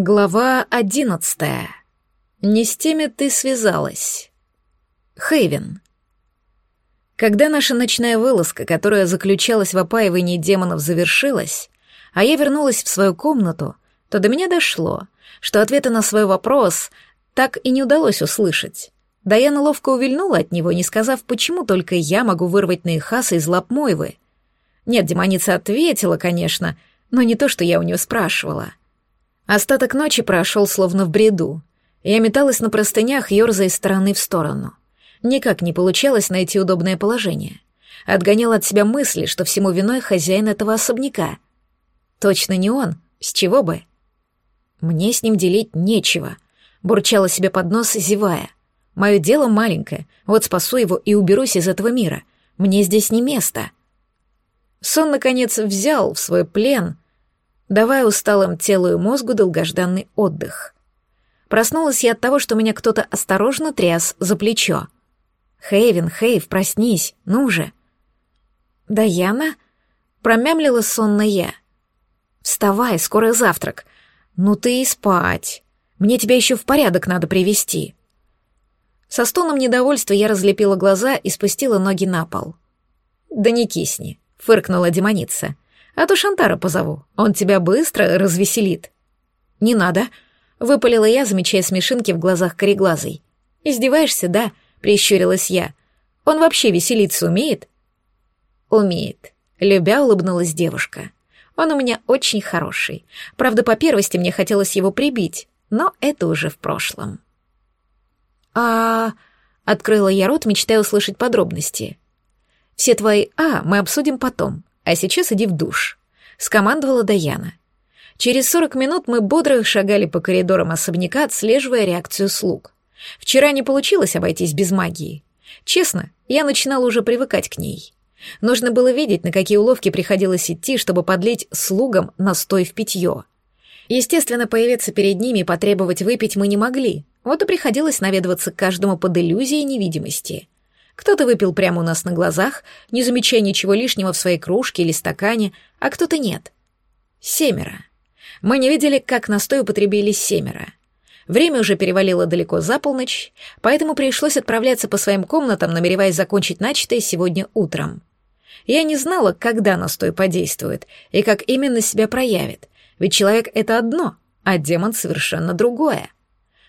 Глава одиннадцатая. Не с теми ты связалась. Хейвен. Когда наша ночная вылазка, которая заключалась в опаивании демонов, завершилась, а я вернулась в свою комнату, то до меня дошло, что ответа на свой вопрос так и не удалось услышать. Даяна ловко увильнула от него, не сказав, почему только я могу вырвать Наихаса из лап Мойвы. Нет, демоница ответила, конечно, но не то, что я у нее спрашивала. Остаток ночи прошел словно в бреду. Я металась на простынях, ерзая из стороны в сторону. Никак не получалось найти удобное положение. Отгонял от себя мысли, что всему виной хозяин этого особняка. Точно не он, с чего бы? Мне с ним делить нечего. Бурчала себе под нос, зевая. Мое дело маленькое, вот спасу его и уберусь из этого мира. Мне здесь не место. Сон, наконец, взял в свой плен — давая усталым телу и мозгу долгожданный отдых. Проснулась я от того, что меня кто-то осторожно тряс за плечо. «Хейвен, Хейв, проснись, ну же!» «Даяна?» — промямлила сонно я. «Вставай, скоро завтрак. Ну ты и спать. Мне тебя еще в порядок надо привести». Со стоном недовольства я разлепила глаза и спустила ноги на пол. «Да не кисни», — фыркнула демоница. А то Шантара позову, он тебя быстро развеселит». «Не надо», — выпалила я, замечая смешинки в глазах кореглазой. «Издеваешься, да?» — прищурилась я. «Он вообще веселиться умеет?» «Умеет», — любя улыбнулась девушка. «Он у меня очень хороший. Правда, по первости мне хотелось его прибить, но это уже в прошлом». «А...» — открыла я рот, мечтая услышать подробности. «Все твои «а» мы обсудим потом. А сейчас иди в душ», — скомандовала Даяна. Через сорок минут мы бодро шагали по коридорам особняка, отслеживая реакцию слуг. Вчера не получилось обойтись без магии. Честно, я начинала уже привыкать к ней. Нужно было видеть, на какие уловки приходилось идти, чтобы подлить слугам настой в питье. Естественно, появиться перед ними и потребовать выпить мы не могли, вот и приходилось наведываться к каждому под иллюзией невидимости. Кто-то выпил прямо у нас на глазах, не замечая ничего лишнего в своей кружке или стакане, а кто-то нет. Семеро. Мы не видели, как настой употребили семеро. Время уже перевалило далеко за полночь, поэтому пришлось отправляться по своим комнатам, намереваясь закончить начатое сегодня утром. Я не знала, когда настой подействует и как именно себя проявит, ведь человек — это одно, а демон — совершенно другое.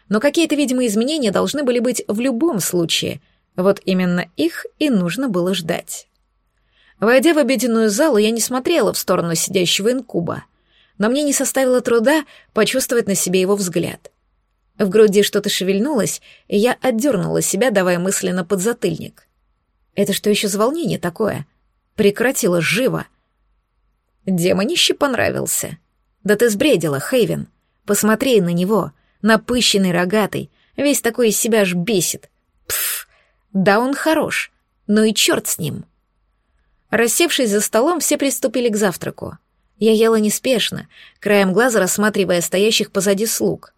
Но какие-то, видимо, изменения должны были быть в любом случае, вот именно их и нужно было ждать. Войдя в обеденную залу, я не смотрела в сторону сидящего инкуба, но мне не составило труда почувствовать на себе его взгляд. В груди что-то шевельнулось, и я отдернула себя, давая мысленно подзатыльник. Это что еще за волнение такое? Прекратила живо. Демонище понравился. Да ты сбредила, Хейвен. Посмотри на него, напыщенный, рогатый, весь такой из себя аж бесит. Пф, да, он хорош, но и черт с ним. Рассевшись за столом, все приступили к завтраку. Я ела неспешно, краем глаза рассматривая стоящих позади слуг.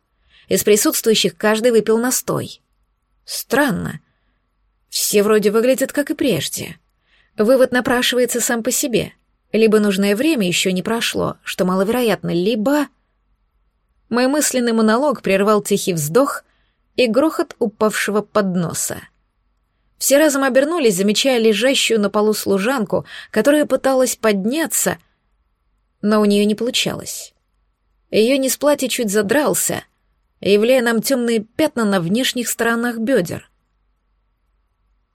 Из присутствующих каждый выпил настой. Странно. Все вроде выглядят как и прежде. Вывод напрашивается сам по себе. Либо нужное время еще не прошло, что маловероятно, либо... Мой мысленный монолог прервал тихий вздох и грохот упавшего подноса. Все разом обернулись, замечая лежащую на полу служанку, которая пыталась подняться, но у нее не получалось. Ее низ платья чуть задрался, являя нам темные пятна на внешних сторонах бедер.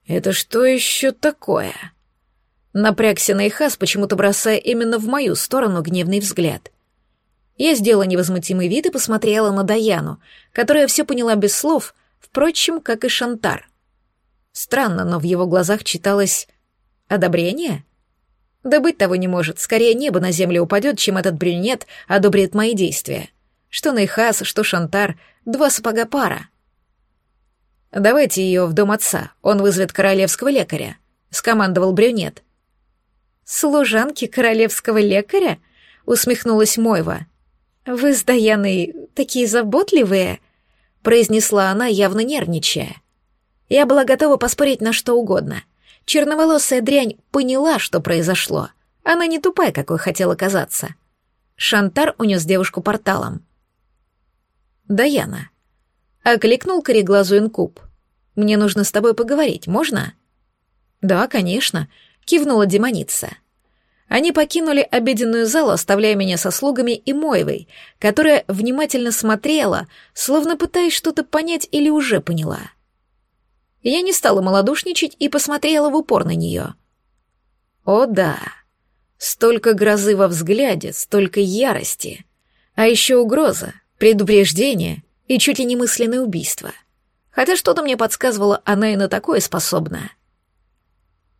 «Это что еще такое?» Напрягся Найхас, почему-то бросая именно в мою сторону гневный взгляд. Я сделала невозмутимый вид и посмотрела на Даяну, которая все поняла без слов, впрочем, как и Шантар — Странно, но в его глазах читалось одобрение. Да быть того не может, скорее небо на землю упадет, чем этот брюнет одобрит мои действия. Что Нейхас, что Шантар, два сапога пара. «Давайте ее в дом отца, он вызовет королевского лекаря», — скомандовал брюнет. «Служанки королевского лекаря?» — усмехнулась Мойва. «Вы с Даяной такие заботливые», — произнесла она, явно нервничая. Я была готова поспорить на что угодно. Черноволосая дрянь поняла, что произошло. Она не тупая, какой хотела казаться. Шантар унес девушку порталом. Даяна. Окликнул кореглазу инкуб. «Мне нужно с тобой поговорить, можно?» «Да, конечно», — кивнула демоница. Они покинули обеденную залу, оставляя меня со слугами и Моевой, которая внимательно смотрела, словно пытаясь что-то понять или уже поняла. Я не стала малодушничать и посмотрела в упор на нее. О да, столько грозы во взгляде, столько ярости, а еще угроза, предупреждение и чуть ли не мысленное убийство. Хотя что-то мне подсказывало, она и на такое способна.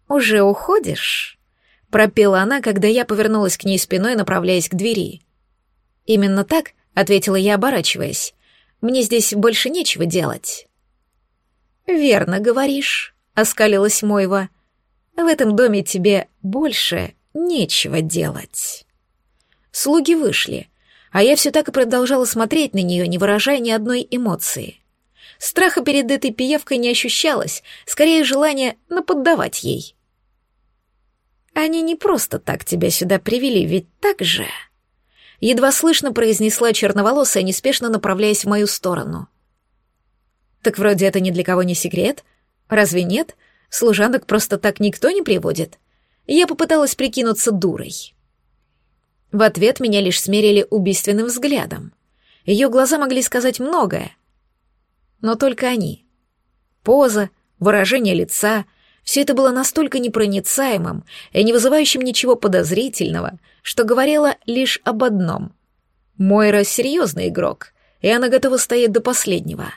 «Уже уходишь?» — пропела она, когда я повернулась к ней спиной, направляясь к двери. «Именно так», — ответила я, оборачиваясь. «Мне здесь больше нечего делать». «Верно говоришь», — оскалилась Мойва. «В этом доме тебе больше нечего делать». Слуги вышли, а я все так и продолжала смотреть на нее, не выражая ни одной эмоции. Страха перед этой пиявкой не ощущалось, скорее желание наподдавать ей. «Они не просто так тебя сюда привели, ведь так же...» Едва слышно произнесла черноволосая, неспешно направляясь в мою сторону. «Так вроде это ни для кого не секрет. Разве нет? Служанок просто так никто не приводит». Я попыталась прикинуться дурой. В ответ меня лишь смерили убийственным взглядом. Ее глаза могли сказать многое. Но только они. Поза, выражение лица — все это было настолько непроницаемым и не вызывающим ничего подозрительного, что говорило лишь об одном. Мойра — серьезный игрок, и она готова стоять до последнего.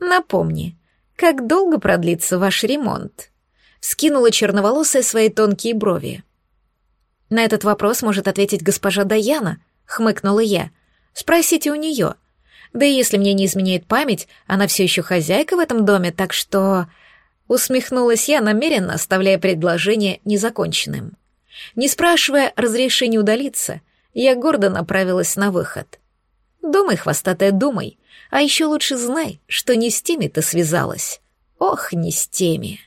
«Напомни, как долго продлится ваш ремонт?» — скинула черноволосая свои тонкие брови. «На этот вопрос может ответить госпожа Даяна», — хмыкнула я. «Спросите у нее. Да и если мне не изменяет память, она все еще хозяйка в этом доме, так что...» Усмехнулась я, намеренно оставляя предложение незаконченным. Не спрашивая разрешения удалиться, я гордо направилась на выход. Думай, хвостатая, думай, а еще лучше знай, что не с теми ты связалась. Ох, не с теми.